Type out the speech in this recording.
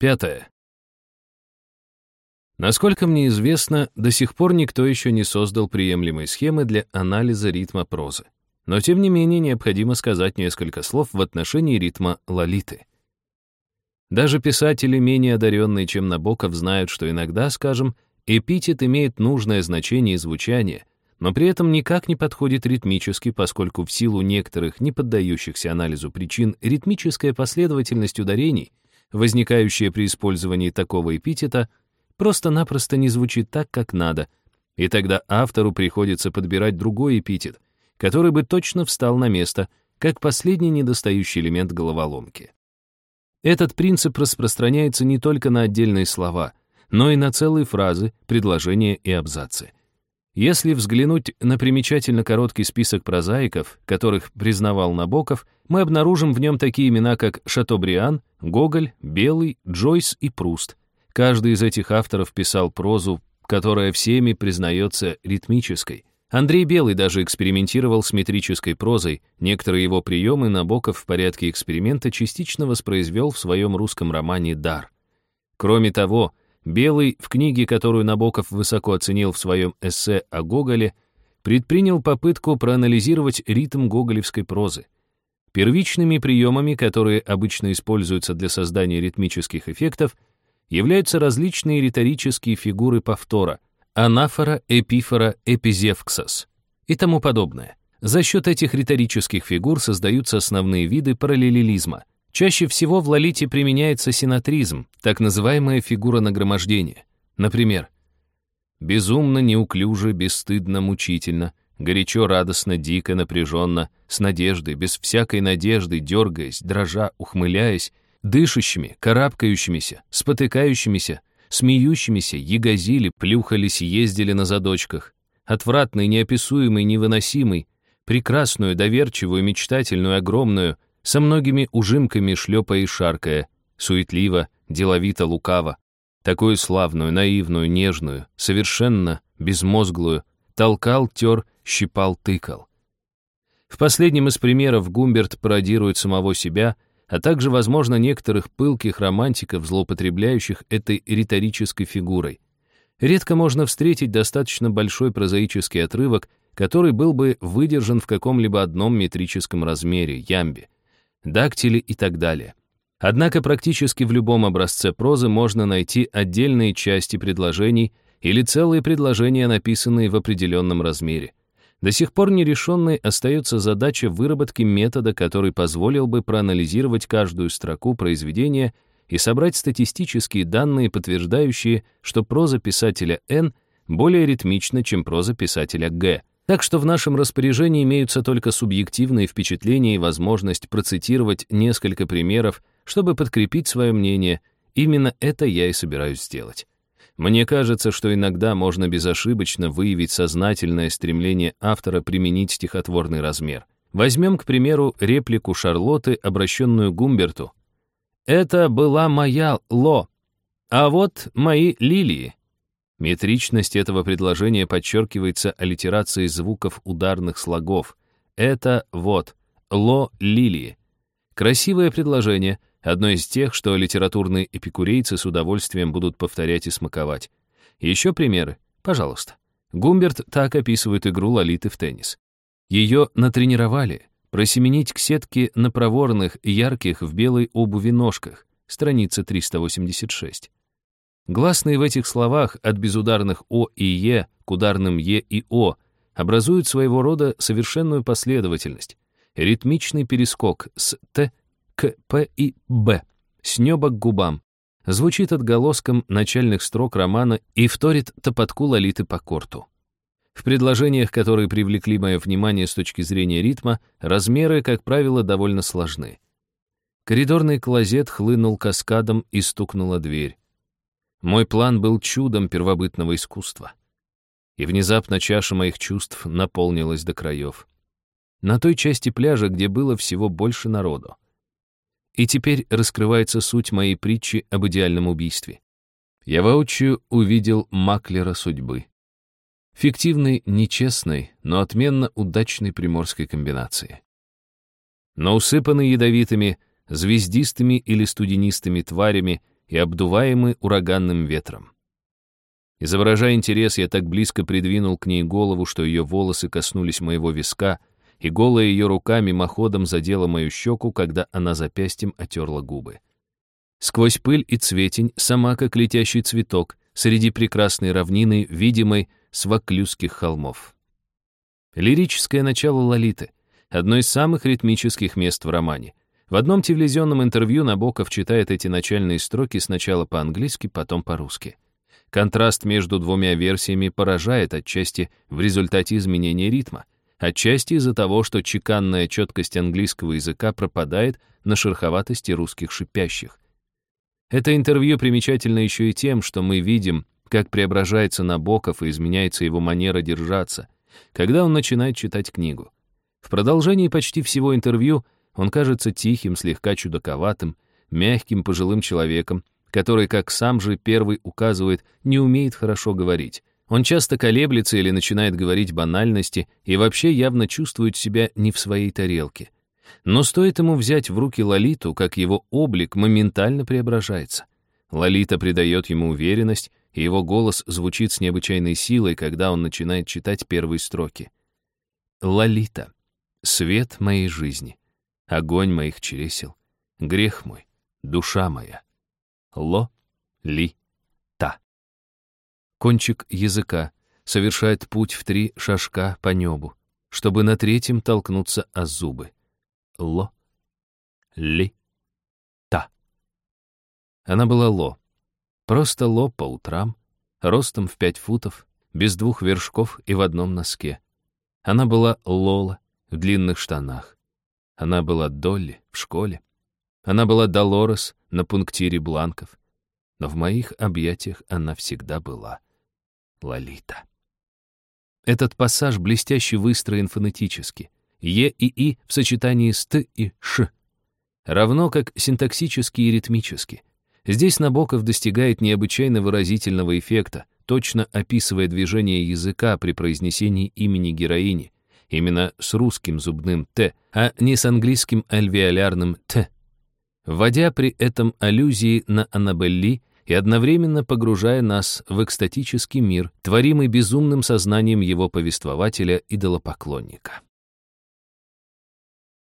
Пятое. Насколько мне известно, до сих пор никто еще не создал приемлемой схемы для анализа ритма прозы. Но тем не менее необходимо сказать несколько слов в отношении ритма лолиты. Даже писатели, менее одаренные, чем Набоков, знают, что иногда, скажем, эпитет имеет нужное значение и звучание, но при этом никак не подходит ритмически, поскольку в силу некоторых не поддающихся анализу причин ритмическая последовательность ударений, возникающая при использовании такого эпитета, просто-напросто не звучит так, как надо, и тогда автору приходится подбирать другой эпитет, который бы точно встал на место, как последний недостающий элемент головоломки. Этот принцип распространяется не только на отдельные слова, но и на целые фразы, предложения и абзацы. Если взглянуть на примечательно короткий список прозаиков, которых признавал Набоков, мы обнаружим в нем такие имена, как Шатобриан, Гоголь, Белый, Джойс и Пруст, Каждый из этих авторов писал прозу, которая всеми признается ритмической. Андрей Белый даже экспериментировал с метрической прозой. Некоторые его приемы Набоков в порядке эксперимента частично воспроизвел в своем русском романе «Дар». Кроме того, Белый, в книге, которую Набоков высоко оценил в своем эссе о Гоголе, предпринял попытку проанализировать ритм гоголевской прозы. Первичными приемами, которые обычно используются для создания ритмических эффектов — являются различные риторические фигуры повтора — анафора, эпифора, эпизевксос и тому подобное. За счет этих риторических фигур создаются основные виды параллелизма. Чаще всего в лолите применяется синатризм, так называемая фигура нагромождения. Например, «безумно, неуклюже, бесстыдно, мучительно», горячо, радостно, дико, напряженно, с надеждой, без всякой надежды, дергаясь, дрожа, ухмыляясь, дышащими, карабкающимися, спотыкающимися, смеющимися, ягозили, плюхались, ездили на задочках. Отвратный, неописуемый, невыносимый, прекрасную, доверчивую, мечтательную, огромную, со многими ужимками шлепая и шаркая, суетливо, деловито, лукаво. Такую славную, наивную, нежную, совершенно безмозглую, толкал, тер, щипал, тыкал. В последнем из примеров Гумберт пародирует самого себя — а также, возможно, некоторых пылких романтиков, злоупотребляющих этой риторической фигурой. Редко можно встретить достаточно большой прозаический отрывок, который был бы выдержан в каком-либо одном метрическом размере, ямбе, дактиле и так далее. Однако практически в любом образце прозы можно найти отдельные части предложений или целые предложения, написанные в определенном размере. До сих пор нерешенной остается задача выработки метода, который позволил бы проанализировать каждую строку произведения и собрать статистические данные, подтверждающие, что проза писателя Н более ритмична, чем проза писателя Г. Так что в нашем распоряжении имеются только субъективные впечатления и возможность процитировать несколько примеров, чтобы подкрепить свое мнение. Именно это я и собираюсь сделать. Мне кажется, что иногда можно безошибочно выявить сознательное стремление автора применить стихотворный размер. Возьмем, к примеру, реплику Шарлотты, обращенную Гумберту. «Это была моя ло, а вот мои лилии». Метричность этого предложения подчеркивается аллитерацией звуков ударных слогов. «Это вот, ло лилии». Красивое предложение — Одно из тех, что литературные эпикурейцы с удовольствием будут повторять и смаковать. Еще примеры? Пожалуйста. Гумберт так описывает игру Лолиты в теннис. Ее натренировали, просеменить к сетке на проворных, ярких в белой обуви ножках, страница 386. Гласные в этих словах от безударных «о» и «е» к ударным «е» и «о» образуют своего рода совершенную последовательность, ритмичный перескок с «т» к П и Б, с неба к губам. Звучит отголоском начальных строк романа и вторит топотку Лолиты по корту. В предложениях, которые привлекли мое внимание с точки зрения ритма, размеры, как правило, довольно сложны. Коридорный клозет хлынул каскадом и стукнула дверь. Мой план был чудом первобытного искусства. И внезапно чаша моих чувств наполнилась до краев. На той части пляжа, где было всего больше народу. И теперь раскрывается суть моей притчи об идеальном убийстве. Я воочию увидел маклера судьбы. Фиктивной, нечестной, но отменно удачной приморской комбинации. Но усыпанный ядовитыми, звездистыми или студенистыми тварями и обдуваемы ураганным ветром. Изображая интерес, я так близко придвинул к ней голову, что ее волосы коснулись моего виска, и голая ее рука мимоходом задела мою щеку, когда она запястьем отерла губы. Сквозь пыль и цветень, сама как летящий цветок, среди прекрасной равнины, видимой с ваклюзских холмов. Лирическое начало Лолиты — одно из самых ритмических мест в романе. В одном телевизионном интервью Набоков читает эти начальные строки сначала по-английски, потом по-русски. Контраст между двумя версиями поражает отчасти в результате изменения ритма, отчасти из-за того, что чеканная четкость английского языка пропадает на шероховатости русских шипящих. Это интервью примечательно еще и тем, что мы видим, как преображается Набоков и изменяется его манера держаться, когда он начинает читать книгу. В продолжении почти всего интервью он кажется тихим, слегка чудаковатым, мягким пожилым человеком, который, как сам же первый указывает, не умеет хорошо говорить. Он часто колеблется или начинает говорить банальности и вообще явно чувствует себя не в своей тарелке. Но стоит ему взять в руки Лолиту, как его облик моментально преображается. Лолита придает ему уверенность, и его голос звучит с необычайной силой, когда он начинает читать первые строки. «Лолита, свет моей жизни, огонь моих чресел, грех мой, душа моя» ло-ли-та. Кончик языка совершает путь в три шажка по небу, чтобы на третьем толкнуться о зубы. Ло-ли-та. Она была ло. Просто ло по утрам, ростом в пять футов, без двух вершков и в одном носке. Она была Лола в длинных штанах. Она была Долли в школе. Она была Долорес на пунктире бланков, но в моих объятиях она всегда была Лолита. Этот пассаж блестяще выстроен фонетически. Е и И в сочетании с Т и Ш. Равно как синтаксически и ритмически. Здесь Набоков достигает необычайно выразительного эффекта, точно описывая движение языка при произнесении имени героини, именно с русским зубным «т», а не с английским альвеолярным «т» вводя при этом аллюзии на Аннабелли и одновременно погружая нас в экстатический мир, творимый безумным сознанием его повествователя-идолопоклонника.